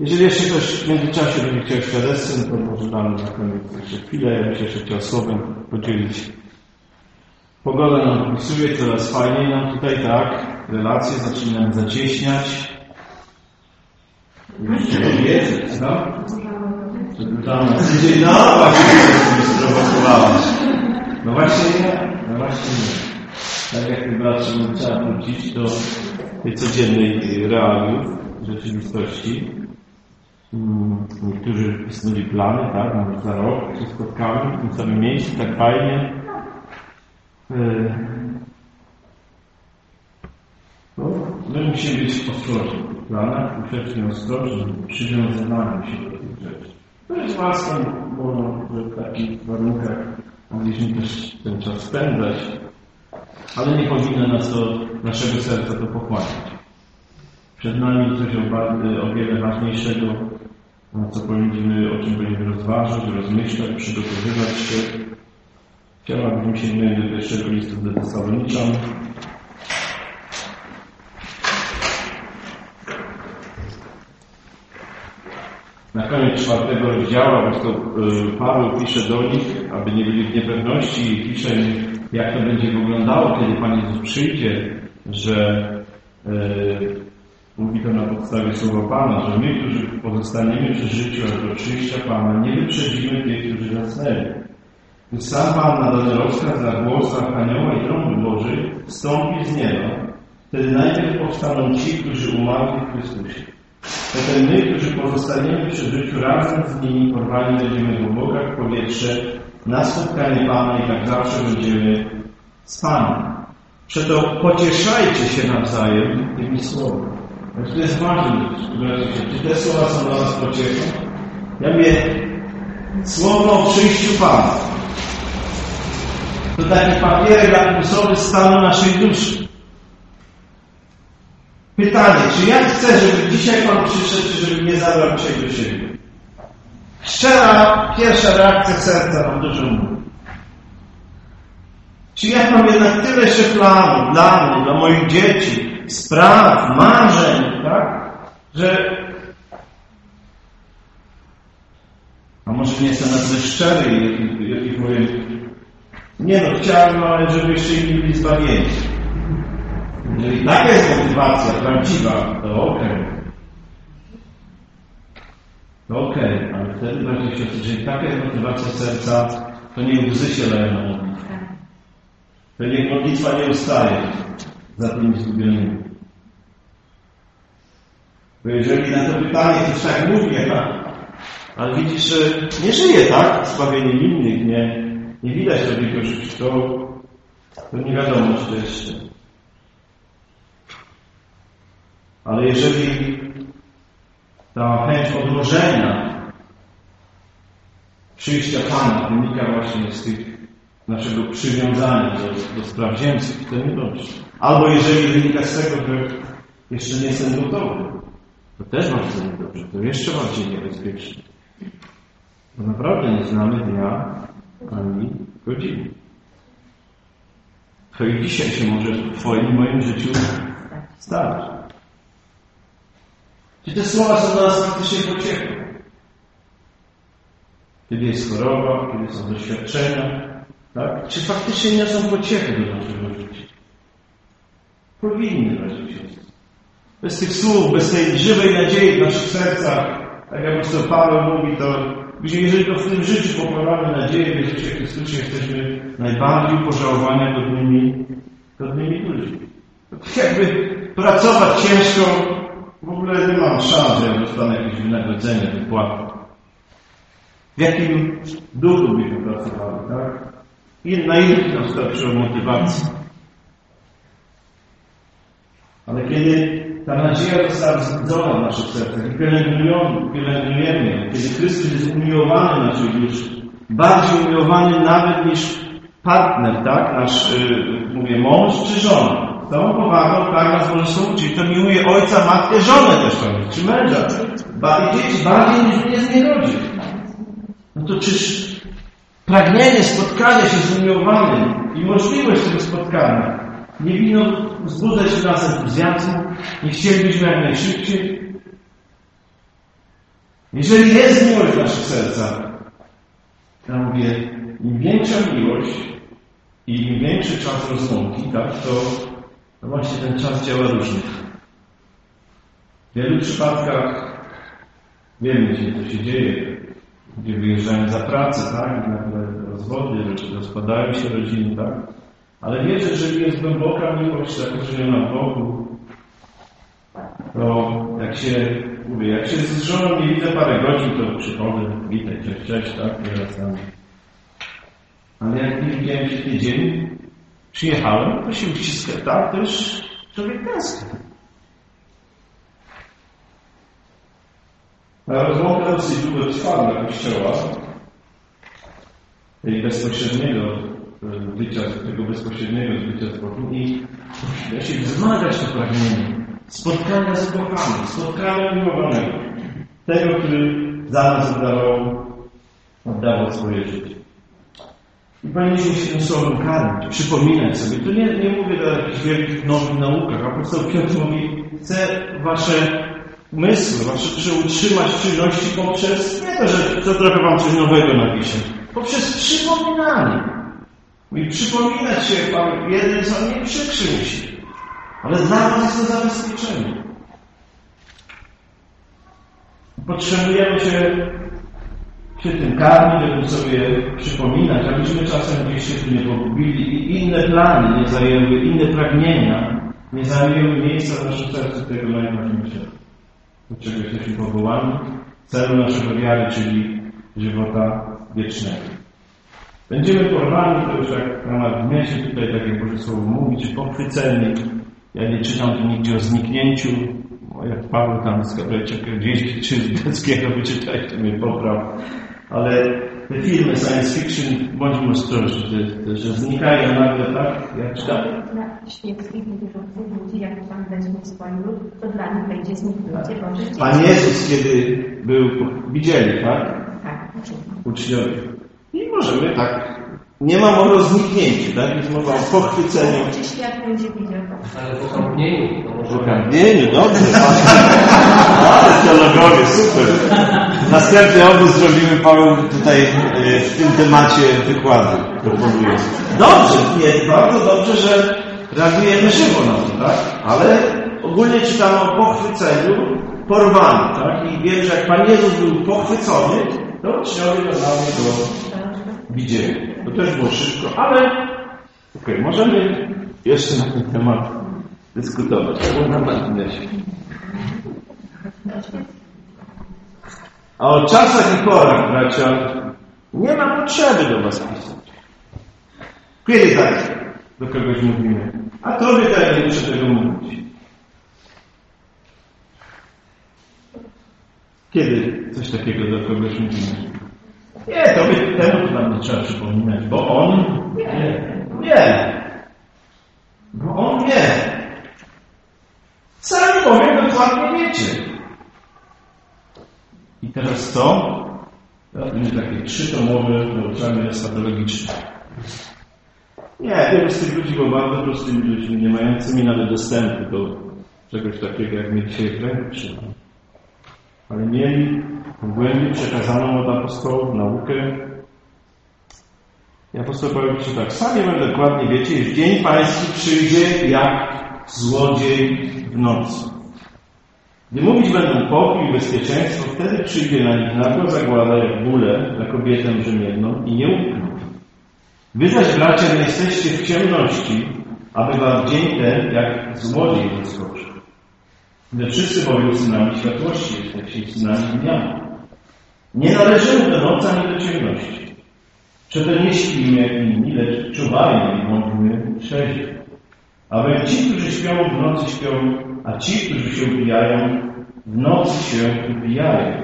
Jeżeli jeszcze ktoś w międzyczasie będzie chciał świadectwo, to może damy na koniec jeszcze chwilę. Ja bym się jeszcze chciał słowem podzielić. Pogoda nam opisuje coraz fajniej nam tutaj, tak? Relacje zaczynamy zacieśniać. Wiedzieć, no? Tydzień, no właśnie, sprowokowałaś. No właśnie nie, no właśnie nie. Tak jak bracie trzeba wrócić do tej codziennej realiów, rzeczywistości. Mm, Niektórzy wysnuli plany, tak, może za rok się spotkamy w tym samym miejscu, tak fajnie. Yy. No, my musimy być ostrożni w planach, grzecznie ostrożni, przywiązywaniu się do tych rzeczy. To jest łaska, bo w takich warunkach mogliśmy też ten czas spędzać, ale nie powinno nas to, naszego serca to pochłaniać. Przed nami coś o, o wiele ważniejszego, co powinniśmy, o czym powinniśmy rozważać, rozmyślać, przygotowywać się. Chciałabym się do pierwszego listu do Tesaloniczan. Na koniec czwartego rozdziału apostoł Paweł pisze do nich, aby nie byli w niepewności i pisze im, jak to będzie wyglądało, kiedy Pan Jezus przyjdzie, że yy, mówi to na podstawie słowa Pana, że my, którzy pozostaniemy przy życiu aż do przyjścia Pana, nie wyprzedzimy tych, którzy zasnęli. Gdy sam Pan na dany rozkaz na głosach anioła i trąby Boży wstąpi z nieba, wtedy najpierw powstaną ci, którzy umarli w Chrystusie. Potem my, którzy pozostaniemy przy życiu razem z nimi, porwani będziemy w obłokach w powietrze na spotkanie Pana i tak zawsze będziemy z Panem. Przeto pocieszajcie się nawzajem tymi słowami. To jest ważne, czy te słowa są dla nas pociechą? Ja mówię, słowo o przyjściu Pana. To taki papierek lakmusowy stanu naszej duszy. Pytanie, czy ja chcę, żeby dzisiaj Pan przyszedł, czy żeby mnie zabrał dzisiaj do siebie? Szczera, pierwsza reakcja serca nam dużo mówi. Czy ja mam jednak tyle jeszcze planów dla mnie, dla moich dzieci, spraw, marzeń, tak? Że a może nie jestem na tyle szczery, jaki, jaki powiem nie no, chciałem, ale żeby jeszcze inni byli zbawieni. Jeżeli taka jest motywacja prawdziwa, to okej. Okay. To okej, okay, ale wtedy właśnie się jeżeli taka jest motywacja serca, to nie łzy się leją na modlitwę. To niech modlitwa nie ustaje za tymi zgubionymi. Bo jeżeli na to pytanie ktoś tak mówi, ale widzisz, że nie żyje tak zbawieniem innych, nie, nie widać tego życia, to, to nie wiadomo, czy to jest Ale jeżeli ta chęć odłożenia przyjścia Pana wynika właśnie z tych naszego przywiązania do, do spraw ziemskich, to nie dobrze. Albo jeżeli wynika z tego, że jeszcze nie jestem gotowy, to też bardzo niedobrze, to jeszcze bardziej niebezpieczne. Bo naprawdę nie znamy dnia ani godziny. To i dzisiaj się może w Twoim moim życiu stać. Czy te słowa są dla nas faktycznie pociechą? Kiedy jest choroba, kiedy są doświadczenia, tak? Czy faktycznie nie są pociechy do naszego życia? Powinny, bracia siostry. Bez tych słów, bez tej żywej nadziei w naszych sercach, tak jak to Paweł mówi, to jeżeli to w tym życiu pokładamy nadzieję w Jezusie Chrystusie, jesteśmy najbardziej pożałowania godnymi, godnymi ludźmi. Jakby pracować ciężko, w ogóle nie mam szans, że dostanę jakieś wynagrodzenie, wypłatę. W jakim duchu byśmy pracowali, tak? I na innych nam starczyło motywacji. Ale kiedy ta nadzieja została wzbudzona w naszych sercach i pielęgnujemy kiedy Chrystus jest umiłowany naszej duszy, bardziej umiłowany nawet niż partner, tak? Nasz, yy, mówię, mąż czy żona. Całą powagą karma z wolnością, czyli to miłuje ojca, matkę, żonę też to czy męża. Ba, dzieci bardziej niż mnie z rodzin. No to czyż pragnienie spotkania się z umiłowanym i możliwość tego spotkania nie winno wzbudzać w nas entuzjazmu, nie chcielibyśmy jak najszybciej. Jeżeli jest miłość w naszych sercach, ja mówię, im większa miłość i im większy czas rozłąki, tak, to, to właśnie ten czas działa różnie. W wielu przypadkach wiemy, gdzie to się dzieje, gdzie wyjeżdżają za pracę, tak, i nagle rozwody, rozpadają się rodziny, tak. Ale wiecie, że jest głęboka miłość zakorzeniona w Bogu, to jak się, mówię, jak się z żoną nie widzę parę godzin, to przychodzę, witaj, cześć, cześć, tak, wracamy. Ale jak nie widziałem się tydzień, przyjechałem, to się uściska, tak, też człowiek tęskni. Ta rozmowa dosyć długo trwała dla Kościoła, tej bezpośredniego bycia, tego bezpośredniego bycia z Bogiem i ja się wzmagać to pragnienie spotkania z ukochanym, spotkania miłowanego, tego, który za nas oddawał, oddawał swoje życie. I powinniśmy się tym słowem karmić, przypominać sobie. Tu nie, nie mówię o jakichś wielkich nowych naukach. Apostoł Piotr mówi, chcę wasze umysły, wasze utrzymać czynności poprzez, nie to, że to trochę wam coś nowego napiszę, poprzez przypominanie. Mówi, przypominać się, Pan jeden co nie przykrzy mi się. Ale dla nas jest to zabezpieczenie. Potrzebujemy się, się tym karmić, żeby sobie przypominać, abyśmy czasem gdzieś się tu nie pogubili i inne plany nie zajęły, inne pragnienia nie zajęły miejsca w naszym sercu tego najważniejszego. Do czego jesteśmy powołani, celu naszego wiary, czyli żywota wiecznego. Będziemy porwani, to już w ramach się tutaj, tak jak Boże Słowo mówi, czy pochwyceni. Ja nie czytam tu nigdzie o zniknięciu, jak Paweł tam z Gabrielczaka gdzieś czy z greckiego wyczytać, to mnie popraw. Ale te filmy science fiction, bądźmy ostrożni, że, że znikają nagle, tak? Jak czytam. Świeckich wierzących ludzi, jak Pan weźmie swoim lud, to dla nich będzie zniknięcie Boże Pan Jezus, kiedy był, widzieli, tak? Tak, uczniowie. I możemy tak. Nie ma mowy o zniknięciu, tak? Jest mowa o pochwyceniu. Czy świat będzie widział? Ale po kąpnieniu. Po kąpnieniu, dobrze. Ale teologowie, super. Następny obóz zrobimy, Paweł, tutaj e, w tym temacie wykładu. Proponuję. Dobrze, nie, bardzo dobrze, że reagujemy żywo na to, tak? Ale ogólnie czytamy o pochwyceniu, porwaniu, tak? I wiem, że jak Pan Jezus był pochwycony, to uczniowie normalnie go widzieli. To też było szybko, ale okej, okay, możemy jeszcze na ten temat dyskutować. Albo na marginesie. A o czasach i porach, bracia, nie ma potrzeby do was pisać. Kiedy tak do kogoś mówimy? A tobie tak nie muszę tego mówić. Kiedy coś takiego do kogoś mówimy? Nie, to by, temu to trzeba przypominać, bo on wie. Bo on wie. Sami powiem dokładnie wiecie. I teraz? Teraz będzie takie trzytomowe nauczanie eschatologiczne. Nie, wielu z tych ludzi było bardzo prostymi ludźmi, nie mającymi nawet dostępu do czegoś takiego, jak my dzisiaj w ręku ale mieli głębiej przekazaną od apostołów naukę. I apostoł Paweł tak, sami wam dokładnie wiecie, że dzień pański przyjdzie jak złodziej w nocy. Gdy mówić będą pokój i bezpieczeństwo, wtedy przyjdzie na nich nagło zagłada jak bóle na kobietę brzemienną i nie ukną. Wy zaś, bracia, nie jesteście w ciemności, aby wam dzień ten jak złodziej zaskoczył. My wszyscy bowiem synami światłości jesteście synami dnia. Nie należymy do nocy ani do ciemności. Przeto nie śpimy jak inni, lecz czuwajmy i bądźmy trzeźwi. Aby ci, którzy śpią w nocy śpią, a ci, którzy się upijają, w nocy się upijają.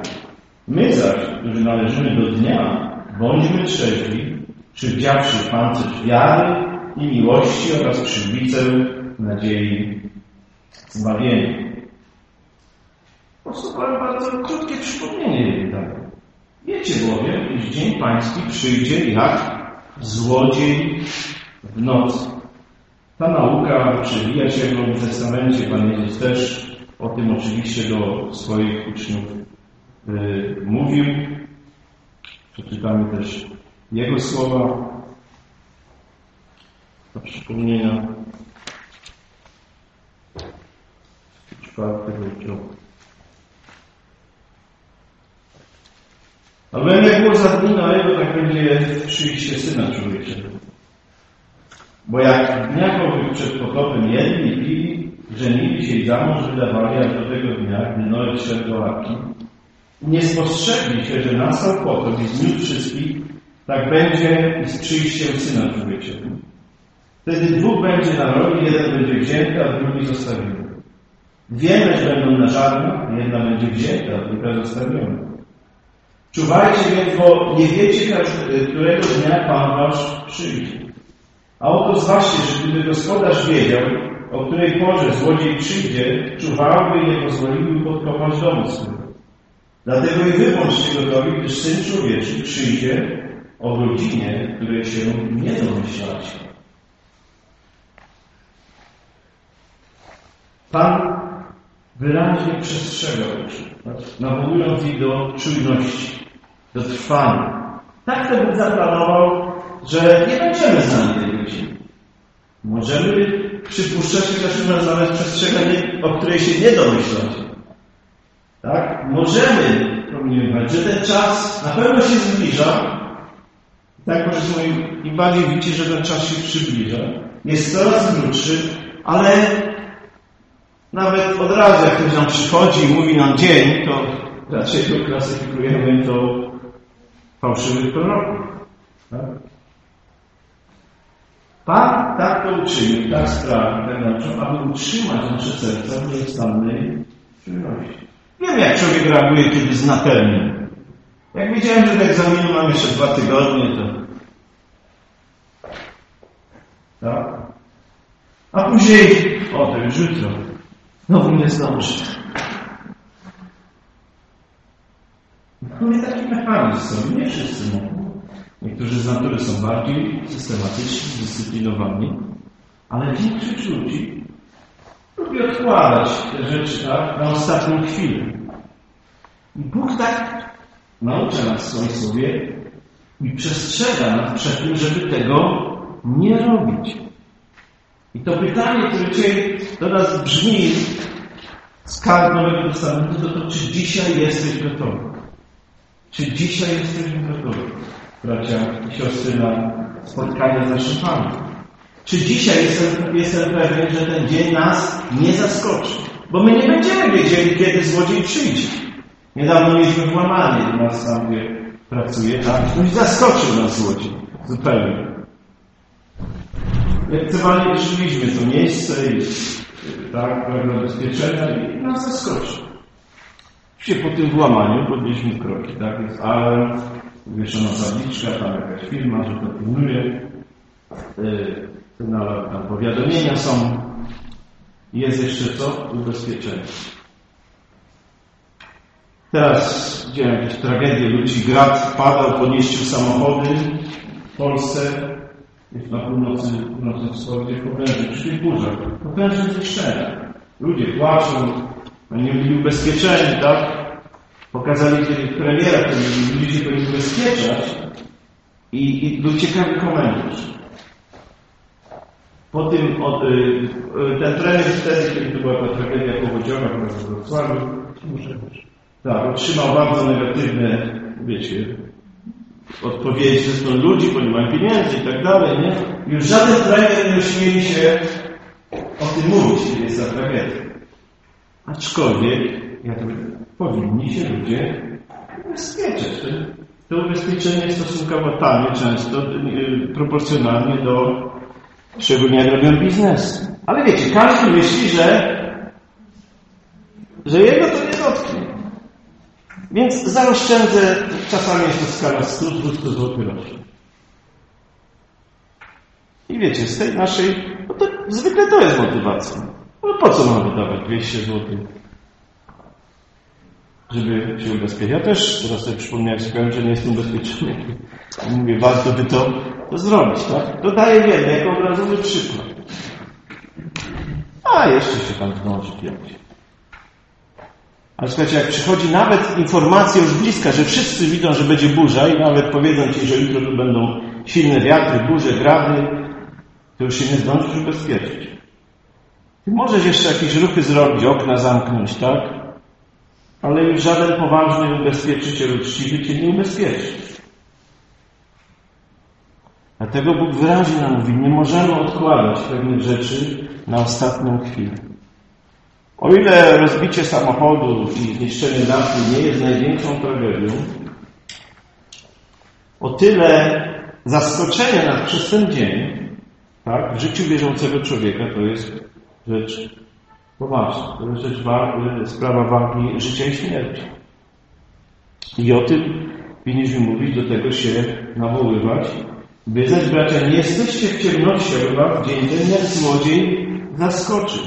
My zaś, którzy należymy do dnia, bądźmy trzeźwi, przywdziawszy pancerz wiary i miłości oraz przywicę nadziei zbawienia. Posłuchałem bardzo krótkie przypomnienie daje. Wiecie bowiem, iż dzień pański przyjdzie jak złodziej w nocy. Ta nauka przewija się w Nowym Testamencie. Pan Jezus też o tym oczywiście do swoich uczniów y, mówił. Przeczytamy też jego słowa do przypomnienia. Czwarty rozdział. Ale jak było za dni Noego, tak będzie przyjście Syna Człowieczego. Bo jak w dniach owych przed potopem jedli i pili, żenili się i za mąż wydawali, aż do tego dnia, gdy Noe wszedł do arki, nie spostrzegli się, że nastał potop i zniósł wszystkich, tak będzie z przyjściem Syna Człowieczego. Wtedy dwóch będzie na roli, jeden będzie wzięty, a drugi zostawiony. Wiemy, że będą na żarnach, jedna będzie wzięta, a druga zostawiona. Czuwajcie więc, bo nie wiecie, którego dnia Pan Wasz przyjdzie. A oto zważcie, że gdyby gospodarz wiedział, o której porze złodziej przyjdzie, czuwałby i nie pozwoliłby podkopać domu swego. Dlatego i wy bądźcie gotowi, gdyż Syn Człowieczy przyjdzie o godzinie, której się nie domyślacie. Pan wyraźnie przestrzegał nawołując ich do czujności, do trwania. Tak to Bóg zaplanował, że nie będziemy znali tej godziny. Możemy przypuszczać, chociaż nawet przestrzeganie, o której się nie domyślacie. Tak? Możemy domniemywać, że ten czas na pewno się zbliża. Tak możemy im bardziej widzieć, że ten czas się przybliża. Jest coraz krótszy, ale nawet od razu, jak ktoś nam przychodzi i mówi nam dzień, to raczej go klasyfikujemy to fałszywych proroków. Tak? Pan tak to uczynił, tak sprawił, tak aby utrzymać nasze serca w nieustannej czujności. Wiem, jak człowiek reaguje, kiedy zna termin. Jak wiedziałem, że do egzaminu mam jeszcze dwa tygodnie, to... Tak? A później, o, to już jutro. Znowu nie zdążę. No nie taki mechanizm są, nie wszyscy mogą. Niektórzy z natury są bardziej systematyczni, zdyscyplinowani, ale większość ludzi lubi odkładać te rzeczy tak, na ostatnią chwilę. I Bóg tak naucza nas w swoim i przestrzega nas przed tym, żeby tego nie robić. I to pytanie, które dzisiaj do nas brzmi z kart Nowego Testamentu, to to, czy dzisiaj jesteś gotowy? Czy dzisiaj jesteśmy gotowi, bracia i siostry, na spotkanie z naszym Panem? Czy dzisiaj jestem, jestem pewien, że ten dzień nas nie zaskoczy? Bo my nie będziemy wiedzieli, kiedy złodziej przyjdzie. Niedawno mieliśmy włamanie u nas tam, gdzie pracuje, tak? I zaskoczył nas złodziej. Zupełnie. Lekcewanie wyszliśmy to miejsce i tak, pragnę bezpieczenia i nas zaskoczył. Oczywiście po tym włamaniu podjęliśmy kroki, tak? Jest alarm, wywieszona tabliczka, tam jakaś firma, że to pilnuje. Yy, tam powiadomienia są. Jest jeszcze co? Ubezpieczenie. Teraz widziałem jakieś tragedie ludzi. Grad padał, podnieścił samochody w Polsce, na północy, północnym wschodzie, po węży, przy tych burzach. Po węży zniszczenia. Ludzie płaczą, oni byli ubezpieczeni, tak? Pokazali premiera, który ludzie powinni ubezpieczać i, i był ciekawy komentarz. Po tym od, y, y, ten premier wtedy, kiedy to była ta tragedia powodziowa, w Wrocławiu, tak, otrzymał bardzo negatywne, wiecie, odpowiedzi ze strony ludzi, bo nie mają pieniędzy i tak dalej, nie? Już żaden premier nie ośmieli się o tym mówić, kiedy jest ta tragedia. Aczkolwiek, jak powinni się ludzie ubezpieczać. To ubezpieczenie jest stosunkowo tanie, często y, proporcjonalnie do szczególnie jak robią biznes. Ale wiecie, każdy myśli, że że jego to nie dotknie. Więc zaoszczędzę, czasami jest to skala 100-200 zł rocznie. I wiecie, z tej naszej, no to zwykle to jest motywacja. No po co mam wydawać 200 zł? Żeby się ubezpieczyć. Ja też teraz sobie przypomniałem, że nie jestem ubezpieczony. Mówię, warto by to, to zrobić, tak? Dodaję wiele, jako obrazowy przykład. A jeszcze się tam zdąży kiedyś. Ale słuchajcie, jak przychodzi nawet informacja już bliska, że wszyscy widzą, że będzie burza i nawet powiedzą Ci, że jutro tu będą silne wiatry, burze, grady, to już się nie zdążysz ubezpieczyć. Możesz jeszcze jakieś ruchy zrobić, okna zamknąć, tak? Ale już żaden poważny ubezpieczyciel uczciwy Cię nie ubezpieczy. Dlatego Bóg wyraźnie nam mówi, nie możemy odkładać pewnych rzeczy na ostatnią chwilę. O ile rozbicie samochodu i zniszczenie dachu nie jest największą tragedią, o tyle zaskoczenie nas przez ten dzień tak, w życiu wierzącego człowieka to jest rzecz poważna. To jest rzecz sprawa wagi życia i śmierci. I o tym powinniśmy mówić, do tego się nawoływać. Wy zaś, bracia, nie jesteście w ciemności, aby was dzień ten jak złodziej zaskoczył.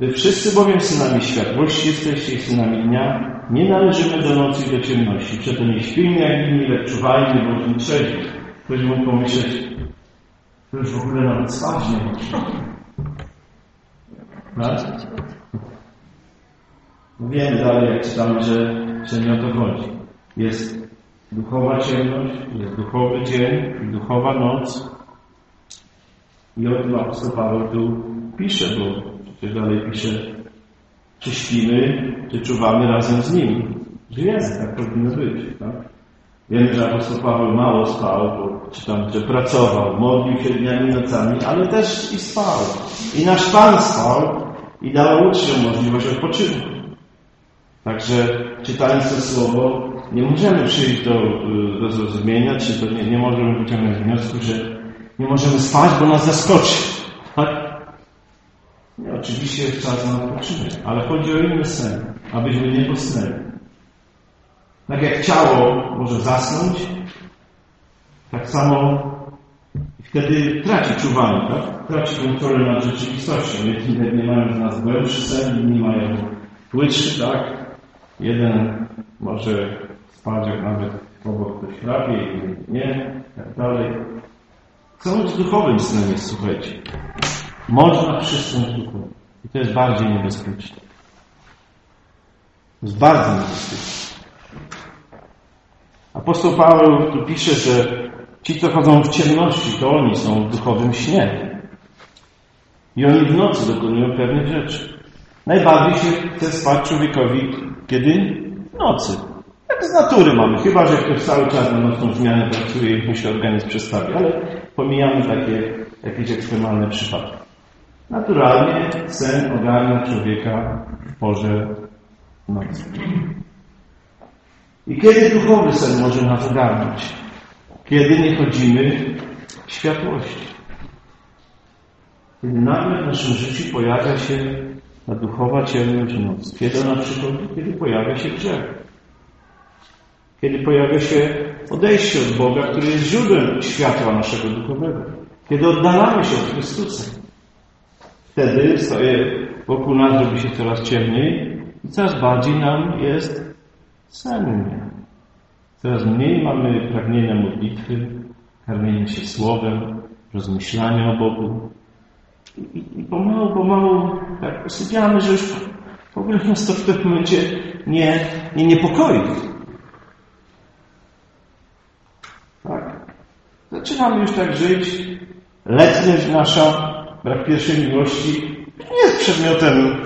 Wy wszyscy bowiem synami światłości jesteście i synami dnia, nie należymy do nocy i do ciemności. Przeto nie śpijmy jak inni, lecz czuwajmy, bądźmy trzeźwi. Ktoś mógł pomyśleć, to już w ogóle nawet spać można. Tak? Wiemy dalej, jak czytamy, że, że nie o to chodzi. Jest duchowa ciemność, jest duchowy dzień duchowa noc. I o tym apostoł Paweł tu pisze, bo przecież dalej pisze, czy śpimy, czy czuwamy razem z nim. Żyjemy, tak powinno być. Tak? Wiemy, że apostoł Paweł mało spał, bo czytam, że pracował, modlił się dniami i nocami, ale też i spał. I nasz Pan spał i dał uczniom możliwość odpoczynku. Także czytając to słowo, nie możemy przyjść do, do zrozumienia, czy to nie, nie możemy wyciągnąć wniosku, że nie możemy spać, bo nas zaskoczy. Tak? Nie, oczywiście jest czas na odpoczynek, ale chodzi o inny sen, abyśmy nie posnęli. Tak jak ciało może zasnąć, tak samo wtedy traci czuwanie, tak? Traci kontrolę nad rzeczywistością. Jedni nie mają z nas głębszy sen, inni mają płytszy, tak? Jeden może spać, jak nawet obok ktoś chrapie, nie, tak dalej. Być duchowym snem jest, słuchajcie. Można przysnąć duchowym. I to jest bardziej niebezpieczne. To jest bardzo niebezpieczne. Apostoł Paweł tu pisze, że ci, co chodzą w ciemności, to oni są w duchowym śnie. I oni w nocy dokonują pewnych rzeczy. Najbardziej się chce spać człowiekowi kiedy? W nocy. Tak z natury mamy, chyba że ktoś cały czas na nocną zmianę pracuje i musi organizm przestawić, ale pomijamy takie jakieś ekstremalne przypadki. Naturalnie sen ogarnia człowieka w porze nocy. I kiedy duchowy sen może nas ogarnąć? Kiedy nie chodzimy w światłości. Kiedy nagle w naszym życiu pojawia się ta duchowa ciemność noc. Kiedy ona przychodzi? Kiedy pojawia się grzech. Kiedy pojawia się odejście od Boga, który jest źródłem światła naszego duchowego. Kiedy oddalamy się od Chrystusa. Wtedy wokół nas robi się coraz ciemniej i coraz bardziej nam jest sennie. Coraz mniej mamy pragnienia modlitwy, karmienia się słowem, rozmyślania o Bogu. I, pomału, pomału tak posypiamy, że już w ogóle nas to w pewnym momencie nie, nie niepokoi. Tak. Zaczynamy już tak żyć. Letność nasza, brak pierwszej miłości nie jest przedmiotem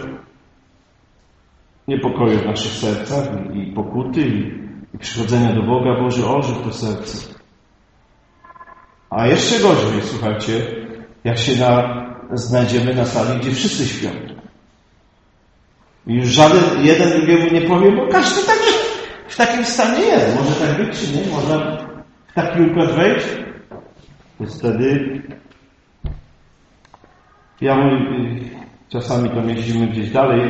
niepokoju w naszych sercach i pokuty, i i przychodzenia do Boga, Boże, ożyw to serce. A jeszcze gorzej, słuchajcie, jak się na, znajdziemy na sali, gdzie wszyscy śpią. I już żaden, jeden drugiemu nie powie, bo każdy także w takim stanie jest. Może tak być, czy nie? Można w taki układ wejść? To wtedy ja mówię, czasami to jeździmy gdzieś dalej,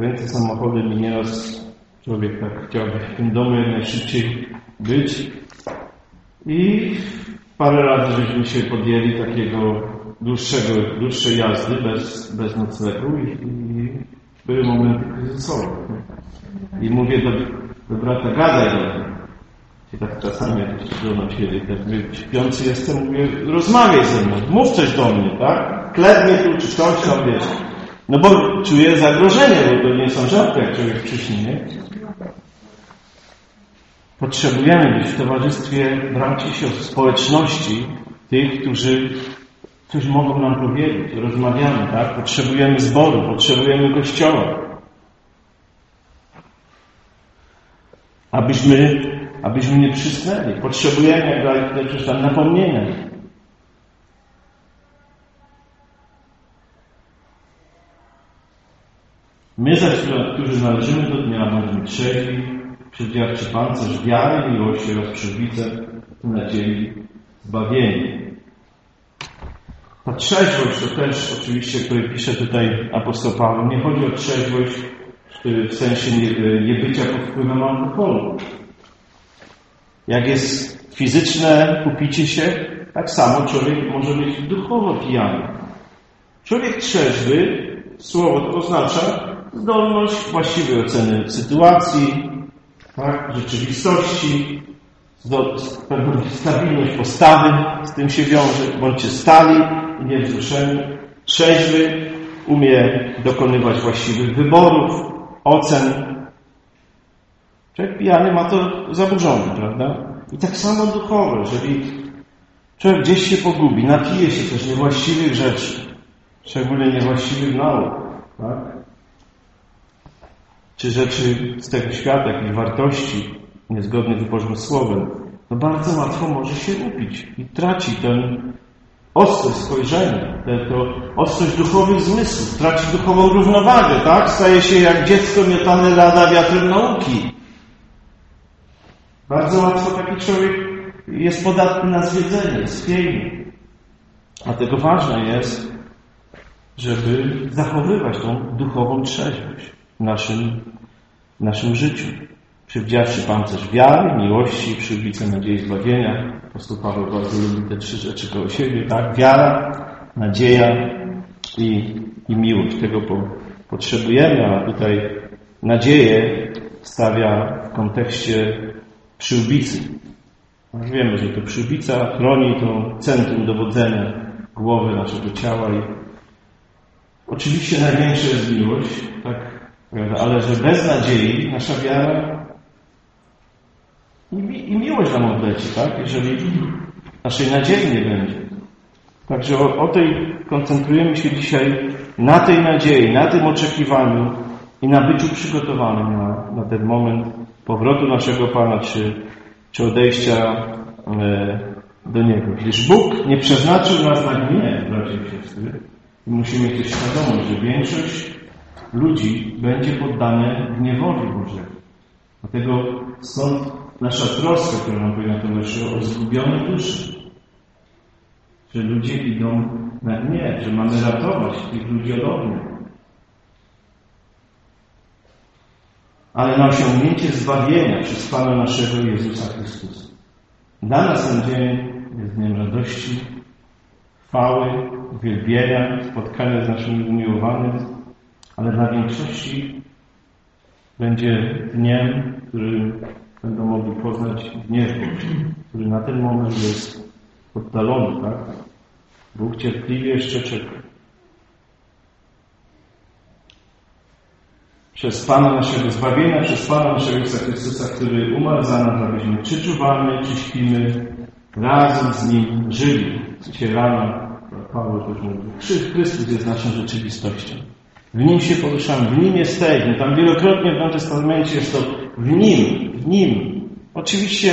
więcej samochody mi nieraz Człowiek tak chciałby w tym domu najszybciej być. I parę razy żeśmy się podjęli takiego dłuższego, dłuższej jazdy bez, bez noclegu i, i były momenty kryzysowe. I mówię do, do brata, gadaj do mnie. I tak czasami jak żona siedzi, tak śpiący jestem, mówię, rozmawiaj ze mną, mów coś do mnie, tak? Klep mnie tu, czy coś tam, wiesz. No bo czuje zagrożenie, bo to nie są żarty, jak człowiek przyśni, nie? Potrzebujemy być w towarzystwie braci i sióstr, społeczności tych, którzy coś mogą nam powiedzieć. Rozmawiamy, tak? Potrzebujemy zboru, potrzebujemy kościoła. Abyśmy, abyśmy nie przysnęli. Potrzebujemy, jak tutaj przeczytam, napomnienia. My zaś, którzy należymy do dnia, bądźmy trzeźwi, przedziawczy pancerz wiary, miłości oraz przywice nadziei zbawienia. Ta trzeźwość to też oczywiście, który pisze tutaj apostoł Paweł, nie chodzi o trzeźwość w sensie niebycia pod wpływem alkoholu. Jak jest fizyczne upicie się, tak samo człowiek może być duchowo pijany. Człowiek trzeźwy, słowo to oznacza zdolność właściwej oceny sytuacji, tak, rzeczywistości, stabilność postawy z tym się wiąże, bądźcie stali i niewzruszeni, trzeźwy, umie dokonywać właściwych wyborów, ocen. Człowiek pijany ma to zaburzone, prawda? I tak samo duchowe, jeżeli człowiek gdzieś się pogubi, napije się też niewłaściwych rzeczy, szczególnie niewłaściwych nauk, tak? czy rzeczy z tego świata, jakichś wartości niezgodnych z Bożym Słowem, to bardzo łatwo może się upić i traci ten ostrość spojrzenia, to ostrość duchowych zmysłów, traci duchową równowagę, tak? Staje się jak dziecko miotane lada wiatrem nauki. Bardzo łatwo taki człowiek jest podatny na zwiedzenie, spiejnie. Dlatego ważne jest, żeby zachowywać tą duchową trzeźwość w naszym, w naszym życiu. Przywdziawszy pancerz wiary, miłości, przyłbice nadziei zbawienia. Apostoł Paweł bardzo lubi te trzy rzeczy koło siebie, tak? Wiara, nadzieja i, i miłość. Tego po, potrzebujemy, a tutaj nadzieję stawia w kontekście przyłbicy. Wiemy, że to przyłbica chroni to centrum dowodzenia głowy naszego ciała i oczywiście największa jest miłość, tak? Ale że bez nadziei nasza wiara i, miłość nam odleci, tak? Jeżeli naszej nadziei nie będzie. Także o, o tej koncentrujemy się dzisiaj na tej nadziei, na tym oczekiwaniu i na byciu przygotowanym na, na ten moment powrotu naszego Pana, czy, czy odejścia e, do Niego. Gdyż Bóg nie przeznaczył nas na gniew, bracia i siostry, i musimy mieć świadomość, że większość ludzi będzie poddane gniewowi Bożemu. Dlatego stąd nasza troska, która nam powinna towarzyszyła o zgubione dusze. Że ludzie idą na gniew, że mamy ratować tych ludzi od ognia. Ale na osiągnięcie zbawienia przez Pana naszego Jezusa Chrystusa. Dla nas ten dzień jest dniem radości, chwały, uwielbienia, spotkania z naszym umiłowanym, ale dla większości będzie dniem, który będą mogli poznać gniew Boży, który na ten moment jest oddalony, tak? Bóg cierpliwie jeszcze czeka. Przez Pana naszego zbawienia, przez Pana naszego Jezusa Chrystusa, który umarł za nas, abyśmy czy czuwamy, czy śpimy, razem z Nim żyli. Dzisiaj rano Paweł też mówił. Chrystus jest naszą rzeczywistością. W Nim się poruszamy, w Nim jesteśmy. Tam wielokrotnie w Nowym Testamencie jest to w Nim, w Nim. Oczywiście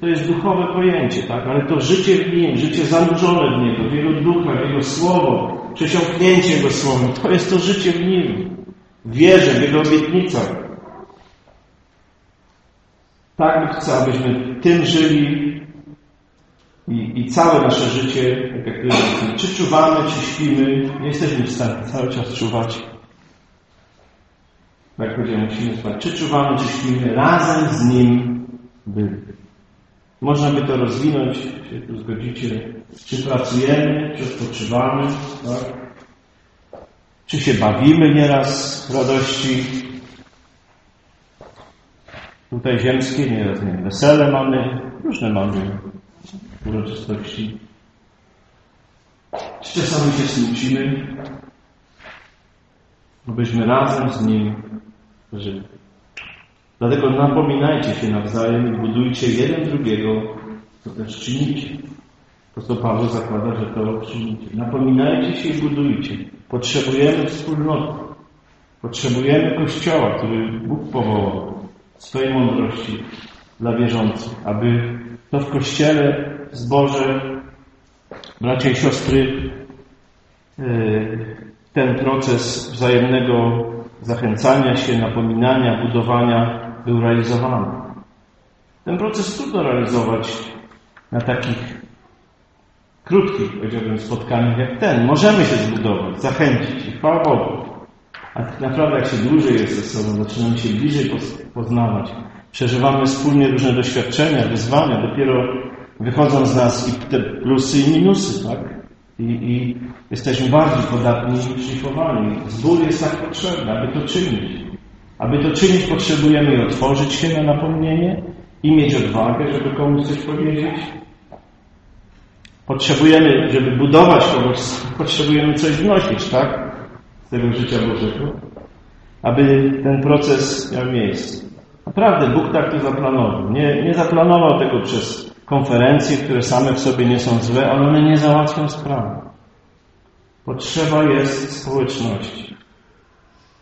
to jest duchowe pojęcie, tak? ale to życie w Nim, życie zanurzone w Niego, w Jego ducha, w Jego Słowo, przesiąknięcie Jego Słowem, to jest to życie w Nim. Wierzę w Jego obietnicach. Tak chcę, abyśmy tym żyli i, i całe nasze życie, tak jak czy czuwamy, czy śpimy, nie jesteśmy w stanie cały czas czuwać. Jak powiedziałem, musimy spać. Czy czuwamy, czy śpimy, razem z Nim byli. Można by to rozwinąć, się tu zgodzicie, czy pracujemy, czy odpoczywamy, tak? czy się bawimy nieraz radości. Tutaj ziemskie, nieraz nie wesele mamy, różne mamy uroczystości. Czy czasami się smucimy? abyśmy razem z Nim żyli. Dlatego napominajcie się nawzajem i budujcie jeden drugiego, co też czynicie. To co Paweł zakłada, że to czynicie. Napominajcie się i budujcie. Potrzebujemy wspólnoty. Potrzebujemy Kościoła, który Bóg powołał swojej mądrości dla wierzących, aby to w Kościele zboże, bracia i siostry, yy, ten proces wzajemnego zachęcania się, napominania, budowania był realizowany. Ten proces trudno realizować na takich krótkich, powiedziałbym, spotkaniach jak ten. Możemy się zbudować, zachęcić i chwała Bogu. A tak naprawdę jak się dłużej jest ze sobą, zaczynamy się bliżej poznawać, przeżywamy wspólnie różne doświadczenia, wyzwania, dopiero wychodzą z nas i te plusy i minusy, tak? I, i jesteśmy bardziej podatni i szlifowani. Zbór jest tak potrzebny, aby to czynić. Aby to czynić, potrzebujemy otworzyć się na napomnienie i mieć odwagę, żeby komuś coś powiedzieć. Potrzebujemy, żeby budować kogoś, potrzebujemy coś wnosić, tak? Z tego życia Bożego. Aby ten proces miał miejsce. Naprawdę Bóg tak to zaplanował. Nie, nie zaplanował tego przez konferencje, które same w sobie nie są złe, ale one nie załatwią sprawy. Potrzeba jest społeczności.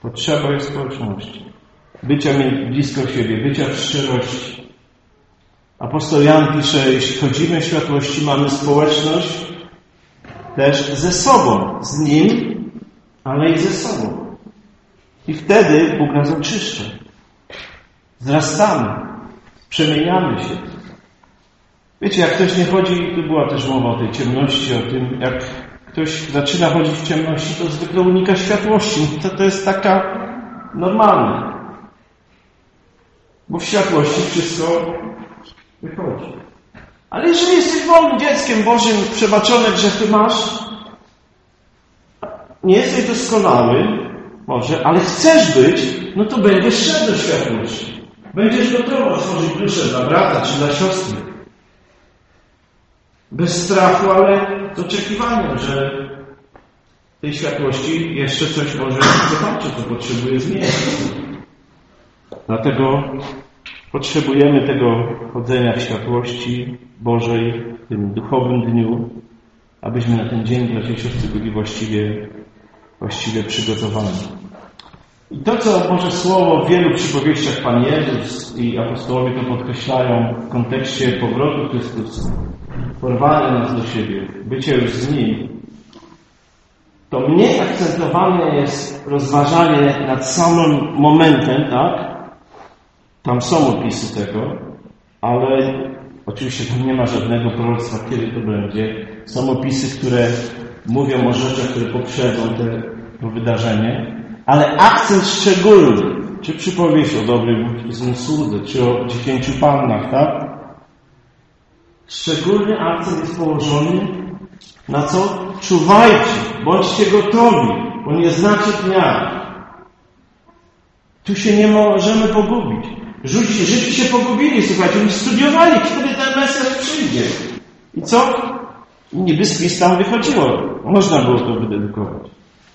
Potrzeba jest społeczności. Bycia blisko siebie, bycia w szczerości. Apostoł Jan pisze, jeśli chodzimy w światłości, mamy społeczność też ze sobą, z Nim, ale i ze sobą. I wtedy Bóg nas oczyszcza. Wzrastamy, przemieniamy się. Wiecie, jak ktoś nie chodzi, tu była też mowa o tej ciemności, o tym, jak ktoś zaczyna chodzić w ciemności, to zwykle unika światłości. To, to jest taka normalne. Bo w światłości wszystko wychodzi. Ale jeżeli jesteś wolnym dzieckiem Bożym, przebaczone grzechy masz, nie jesteś doskonały, może, ale chcesz być, no to będziesz szedł do światłości. Będziesz gotowy otworzyć duszę dla brata czy dla siostry. Bez strachu, ale z oczekiwaniem, że tej światłości jeszcze coś może zobaczyć, to potrzebuje zmienić. Dlatego potrzebujemy tego chodzenia w światłości Bożej w tym duchowym dniu, abyśmy na ten dzień dla tej siostry byli właściwie, właściwie przygotowani. I to, co Boże Słowo w wielu przypowieściach Pan Jezus i apostołowie to podkreślają w kontekście powrotu Chrystusa, porwania nas do siebie, bycia już z Nim, to mniej akcentowane jest rozważanie nad samym momentem, tak? Tam są opisy tego, ale oczywiście tam nie ma żadnego proroctwa, kiedy to będzie. Są opisy, które mówią o rzeczach, które poprzedzą te, to wydarzenie, ale akcent szczególny, czy przypowieść o dobrym słudze, czy o dziesięciu pannach, tak? Szczególny akcent jest położony na co? Czuwajcie, bądźcie gotowi, bo nie znacie dnia. Tu się nie możemy pogubić. Żydzi, Żydzi się pogubili, słuchajcie, oni studiowali, kiedy ten Mesjasz przyjdzie. I co? Niby z tam wychodziło. Można było to wydedukować.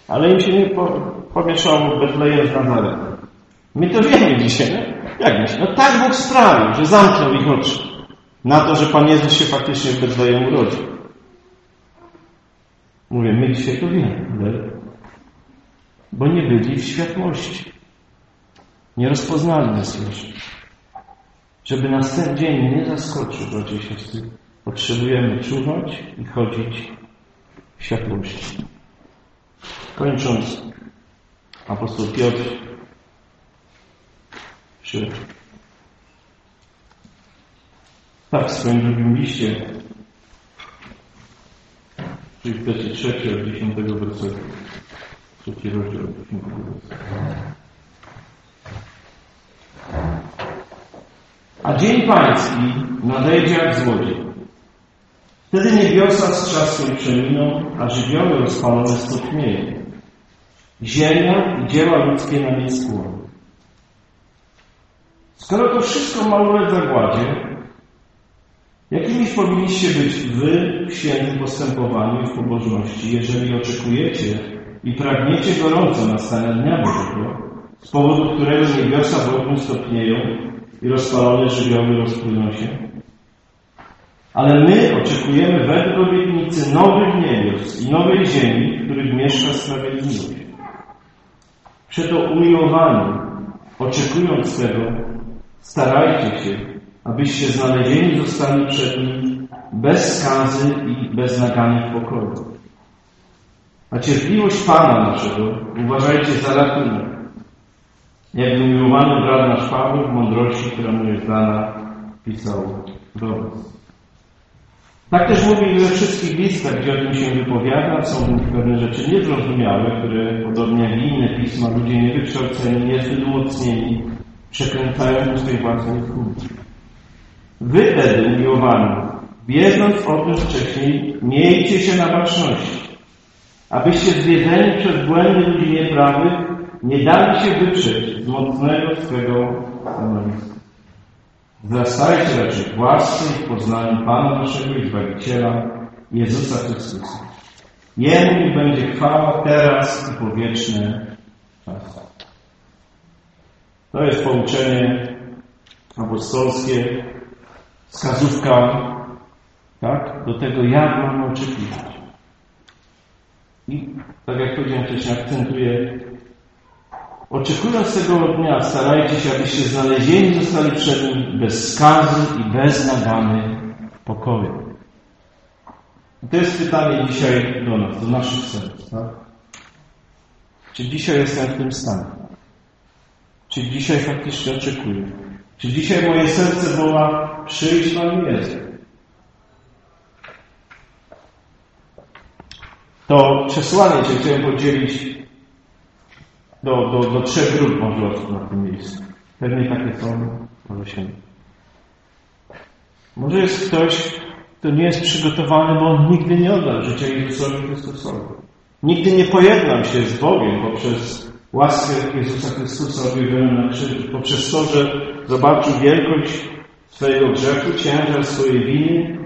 Ale im się nie po, pomieszało Betlejem z Nazaretem. My to wiemy dzisiaj, nie? Jak myślisz? No tak Bóg sprawił, że zamknął ich oczy na to, że Pan Jezus się faktycznie w Betlejem urodził. Mówię, my dzisiaj to wiemy, ale... bo nie byli w światłości. Nie rozpoznali nas już. Żeby nas ten dzień nie zaskoczył, bracia i siostry, potrzebujemy czuwać i chodzić w światłości. Kończąc, apostoł Piotr przy tak, w swoim drugim liście, czyli w wersji trzeciej od dziesiątego wersetu, trzeci rozdział od dziesiątego wersetu. A dzień pański nadejdzie jak złodziej. Wtedy niebiosa z trzaskiem przeminą, a żywioły rozpalone stopnieją. Ziemia i dzieła ludzkie na niej skłoną. Skoro to wszystko ma ulec zagładzie, jakimiś powinniście być wy w świętym postępowaniu w pobożności, jeżeli oczekujecie i pragniecie gorąco nastania dnia Bożego, z powodu którego niebiosa w ogniu stopnieją i rozpalone żywioły rozpłyną się. Ale my oczekujemy według obietnicy nowych niebios i nowej ziemi, w których mieszka sprawiedliwość. Przeto umiłowani, oczekując tego, starajcie się, abyście znalezieni zostali przed Nim bez skazy i bez nagany w pokoju. A cierpliwość Pana naszego uważajcie za ratunek. Jak umiłowany brat nasz Paweł w mądrości, która mu jest dana, pisał do nas. Tak też mówi we wszystkich listach, gdzie o tym się wypowiada, są pewne rzeczy niezrozumiałe, które podobnie jak inne pisma ludzie niewykształceni, niezbyt umocnieni, przekręcają z tej własnej funkcji. Wy tedy, umiłowani, wiedząc o tym wcześniej, miejcie się na baczności, abyście zwiedzeni przez błędy ludzi nieprawych nie dali się wyprzeć z mocnego swego stanowiska. Wzrastajcie raczej w łasce i w poznaniu Pana naszego i Zbawiciela, Jezusa Chrystusa. Jemu będzie chwała teraz i po wieczne czasy. To jest pouczenie apostolskie, wskazówka tak, do tego, jak mamy oczekiwać. I tak jak powiedziałem wcześniej, akcentuję Oczekując tego dnia, starajcie się, abyście znalezieni zostali przed Nim bez skazy i bez nagany pokoju. I to jest pytanie dzisiaj do nas, do naszych serc. Tak? Czy dzisiaj jestem w tym stanie? Czy dzisiaj faktycznie oczekuję? Czy dzisiaj moje serce woła, przyjdź Pan Jezu? To przesłanie Cię chciałem podzielić do, do, do trzech grup może na tym miejscu. Pewnie takie są, może się. Może jest ktoś, kto nie jest przygotowany, bo on nigdy nie oddał życia Jezusowi Chrystusowi. Nigdy nie pojednał się z Bogiem poprzez łaskę Jezusa Chrystusa objawioną na krzyżu, poprzez to, że zobaczył wielkość swojego grzechu, ciężar swojej winy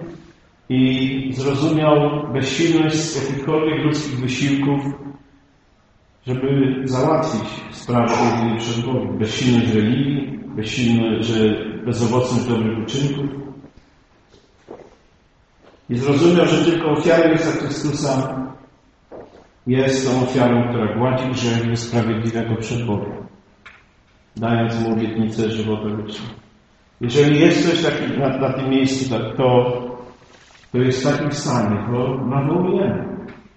i zrozumiał bezsilność jakichkolwiek ludzkich wysiłków żeby załatwić sprawę tej przed Bogiem. Bezsilność religii, bezsilność, że bezowocność dobrych uczynków. I zrozumiał, że tylko ofiara Jezusa Chrystusa jest tą ofiarą, która gładzi grzech niesprawiedliwego przed Bogiem, dając mu obietnicę żywota wiecznego. Jeżeli jest taki na, na tym miejscu, to, to jest w takim stanie, to nawołujemy.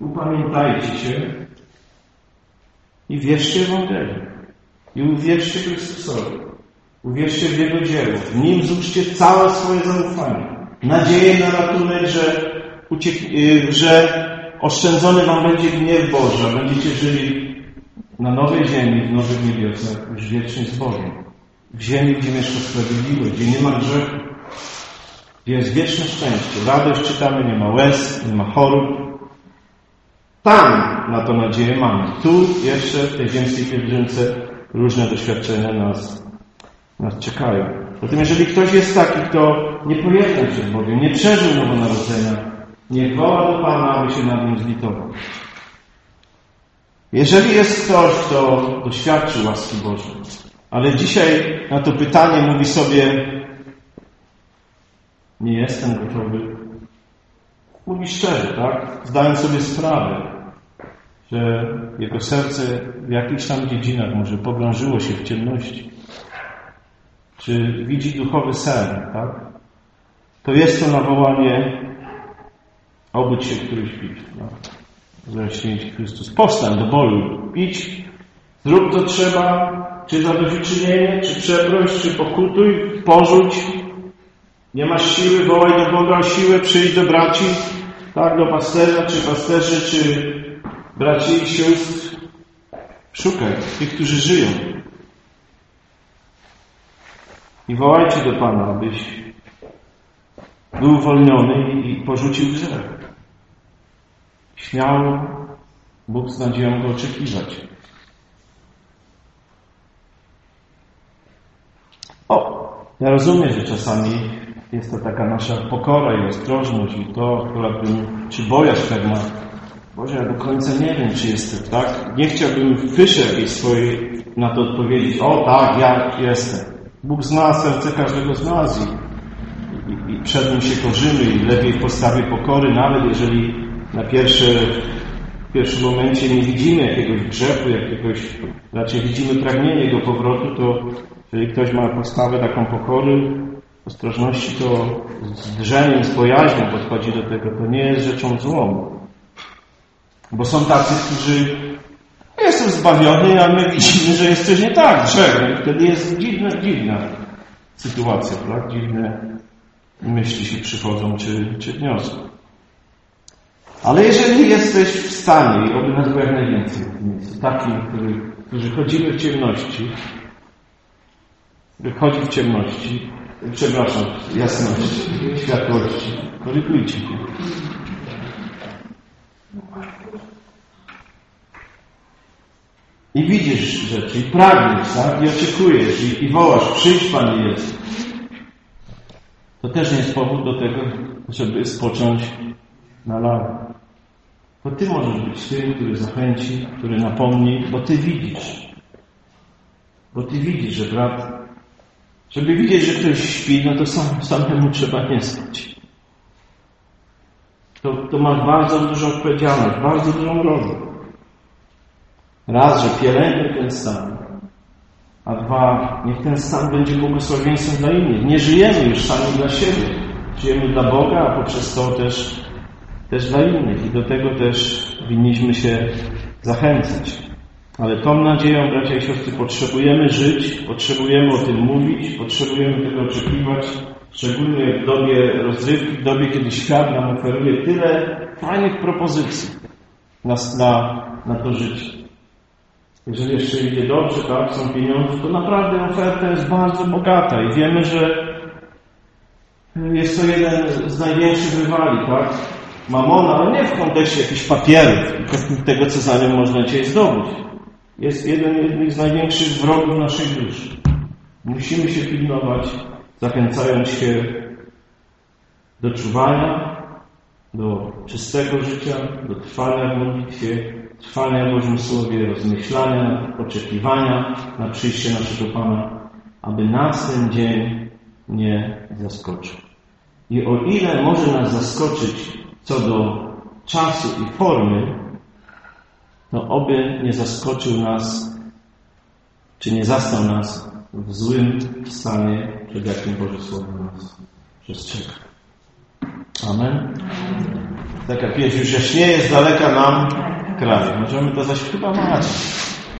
Upamiętajcie się, i wierzcie Ewangelii. I uwierzcie Chrystusowi. Uwierzcie w Jego dzieło. W Nim złóżcie całe swoje zaufanie. Nadzieję na ratunek, że, y, że oszczędzony Wam będzie gniew Boży, a będziecie żyli na nowej ziemi, w nowych niebiosach, już wiecznie z Bogiem. W ziemi, gdzie mieszka sprawiedliwość, gdzie nie ma grzechu, gdzie jest wieczne szczęście. Radość czytamy, nie ma łez, nie ma chorób, tam na to nadzieję mamy. Tu jeszcze w tej ziemskiej pielgrzymce różne doświadczenia nas, nas czekają. Zatem jeżeli ktoś jest taki, kto nie się z Bogiem, nie przeżył nowonarodzenia, niech woła do Pana, aby się nad nim zlitował. Jeżeli jest ktoś, kto doświadczył łaski Bożej, ale dzisiaj na to pytanie mówi sobie nie jestem gotowy, mówi szczerze, tak? Zdając sobie sprawę, że jego serce w jakichś tam dziedzinach może pogrążyło się w ciemności, czy widzi duchowy sen, tak? To jest to nawołanie obudź się któryś pić. No. Zaświęci Chrystus. Powstań do bolu. Idź, zrób co trzeba, czy zadośćuczynienie, czy przeproś, czy pokutuj, porzuć. Nie masz siły, wołaj do Boga o siłę, przyjdź do braci, tak, do pasterza, czy pasterzy, czy braci i sióstr, szukaj tych, którzy żyją. I wołajcie do Pana, abyś był uwolniony i porzucił grzech. Śmiało Bóg z nadzieją go oczekiwać. O, ja rozumiem, że czasami jest to taka nasza pokora i ostrożność i to, która bym, czy bojaźń pewna Boże, ja do końca nie wiem, czy jestem, tak? Nie chciałbym w pysze jakiejś swojej na to odpowiedzieć, o tak, ja jestem. Bóg zna serce każdego z nas i, i, i przed Nim się korzymy i lepiej w postawie pokory, nawet jeżeli na pierwsze, w pierwszym momencie nie widzimy jakiegoś grzechu, jakiegoś, raczej widzimy pragnienie Jego powrotu, to jeżeli ktoś ma postawę taką pokory, ostrożności, to z drżeniem, z bojaźnią podchodzi do tego, to nie jest rzeczą złą. Bo są tacy, którzy jestem zbawiony, a my widzimy, że jest coś nie tak, grzech. Wtedy jest dziwna, dziwna sytuacja, tak? Dziwne myśli się przychodzą, czy, czy wnioski. Ale jeżeli jesteś w stanie, i oby nas jak najwięcej takim, który, którzy chodzimy w ciemności, chodzi w ciemności, przepraszam, jasności, światłości, korygujcie mnie. I widzisz rzeczy, i pragniesz, tak? I oczekujesz, i, i wołasz, przyjdź Panie Jezu. To też nie jest powód do tego, żeby spocząć na lawie. To Ty możesz być tym, który zachęci, który napomni, bo Ty widzisz. Bo Ty widzisz, że brat, żeby widzieć, że ktoś śpi, no to sam, samemu trzeba nie spać. To, to masz bardzo dużą odpowiedzialność, bardzo dużą rolę. Raz, że pielęgnuj ten stan, a dwa, niech ten stan będzie błogosławieństwem dla innych. Nie żyjemy już sami dla siebie. Żyjemy dla Boga, a poprzez to też, też dla innych. I do tego też winniśmy się zachęcać. Ale tą nadzieją, bracia i siostry, potrzebujemy żyć, potrzebujemy o tym mówić, potrzebujemy tego oczekiwać, szczególnie w dobie rozrywki, w dobie, kiedy świat nam oferuje tyle fajnych propozycji na, na, na to życie. Jeżeli jeszcze idzie dobrze, tak, są pieniądze, to naprawdę oferta jest bardzo bogata i wiemy, że jest to jeden z największych rywali, tak? Mamona, ale nie w kontekście jakichś papierów, tylko tego, co za nią można dzisiaj zdobyć. Jest jeden z największych wrogów naszej duszy. Musimy się pilnować, zachęcając się do czuwania, do czystego życia, do trwania w modlitwie, trwania w Bożym Słowie, rozmyślania, oczekiwania na przyjście naszego Pana, aby nas ten dzień nie zaskoczył. I o ile może nas zaskoczyć co do czasu i formy, to oby nie zaskoczył nas, czy nie zastał nas w złym stanie, przed jakim Boże Słowo nas przestrzega. Amen. Taka pieśń już jaśnieje z daleka nam kraj. Możemy to zaśpiewać.